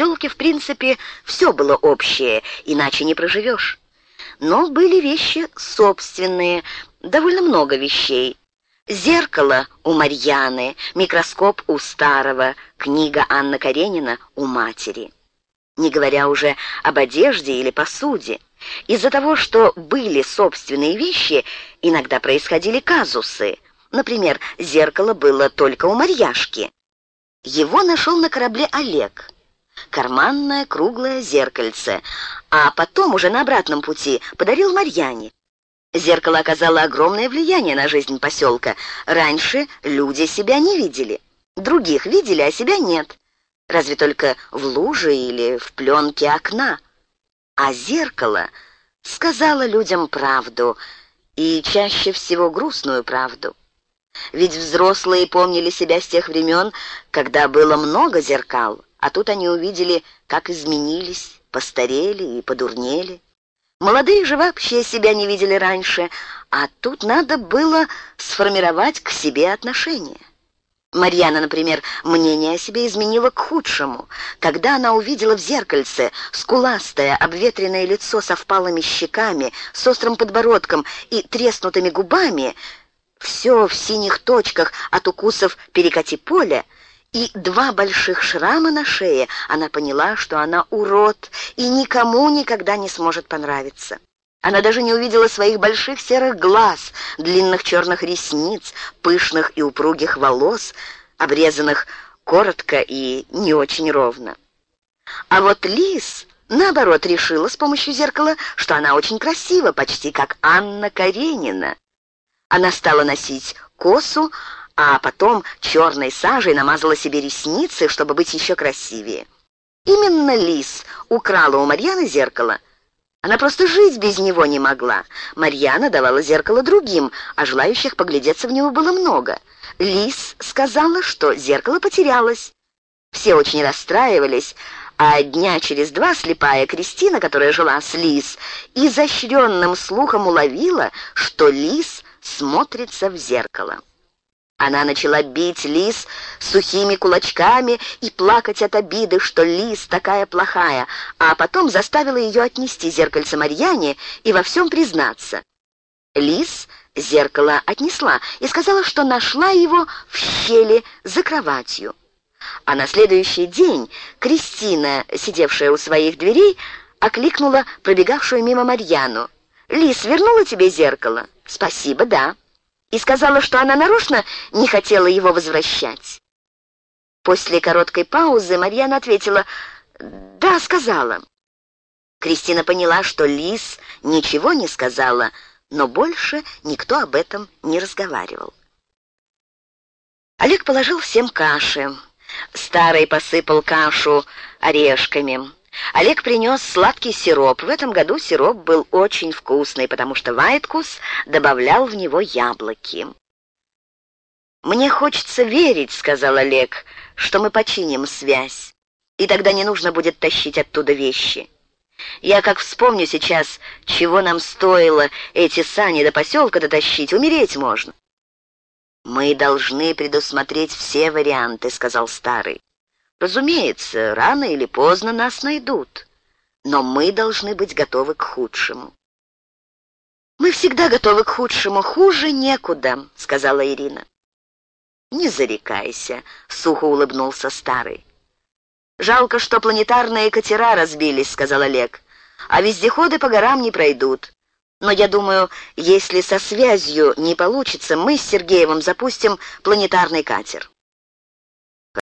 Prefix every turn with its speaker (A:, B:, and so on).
A: поселке, в принципе, все было общее, иначе не проживешь. Но были вещи собственные, довольно много вещей. Зеркало у Марьяны, микроскоп у старого, книга Анна Каренина у матери. Не говоря уже об одежде или посуде. Из-за того, что были собственные вещи, иногда происходили казусы. Например, зеркало было только у Марьяшки. Его нашел на корабле Олег. Карманное круглое зеркальце, а потом уже на обратном пути подарил Марьяне. Зеркало оказало огромное влияние на жизнь поселка. Раньше люди себя не видели. Других видели, а себя нет. Разве только в луже или в пленке окна. А зеркало сказала людям правду, и чаще всего грустную правду. Ведь взрослые помнили себя с тех времен, когда было много зеркал, а тут они увидели, как изменились, постарели и подурнели. Молодые же вообще себя не видели раньше, а тут надо было сформировать к себе отношения. Марьяна, например, мнение о себе изменила к худшему. Когда она увидела в зеркальце скуластое, обветренное лицо со впалыми щеками, с острым подбородком и треснутыми губами, все в синих точках от укусов перекати поля, и два больших шрама на шее, она поняла, что она урод и никому никогда не сможет понравиться. Она даже не увидела своих больших серых глаз, длинных черных ресниц, пышных и упругих волос, обрезанных коротко и не очень ровно. А вот Лис, наоборот, решила с помощью зеркала, что она очень красива, почти как Анна Каренина. Она стала носить косу, а потом черной сажей намазала себе ресницы, чтобы быть еще красивее. Именно Лис украла у Марьяны зеркало. Она просто жить без него не могла. Марьяна давала зеркало другим, а желающих поглядеться в него было много. Лис сказала, что зеркало потерялось. Все очень расстраивались, а дня через два слепая Кристина, которая жила с Лис, изощренным слухом уловила, что Лис смотрится в зеркало. Она начала бить лис сухими кулачками и плакать от обиды, что лис такая плохая, а потом заставила ее отнести зеркальце Марьяне и во всем признаться. Лис зеркало отнесла и сказала, что нашла его в щели за кроватью. А на следующий день Кристина, сидевшая у своих дверей, окликнула пробегавшую мимо Марьяну. «Лис вернула тебе зеркало?» «Спасибо, да» и сказала, что она нарочно не хотела его возвращать. После короткой паузы Марьяна ответила «Да, сказала». Кристина поняла, что Лис ничего не сказала, но больше никто об этом не разговаривал. Олег положил всем каши. Старый посыпал кашу орешками. Олег принес сладкий сироп. В этом году сироп был очень вкусный, потому что Вайткус добавлял в него яблоки. «Мне хочется верить», — сказал Олег, — «что мы починим связь, и тогда не нужно будет тащить оттуда вещи. Я как вспомню сейчас, чего нам стоило эти сани до поселка дотащить, умереть можно». «Мы должны предусмотреть все варианты», — сказал старый. Разумеется, рано или поздно нас найдут, но мы должны быть готовы к худшему. «Мы всегда готовы к худшему, хуже некуда», — сказала Ирина. «Не зарекайся», — сухо улыбнулся старый. «Жалко, что планетарные катера разбились», — сказал Олег. «А вездеходы по горам не пройдут. Но я думаю, если со связью не получится, мы с Сергеевым запустим планетарный катер».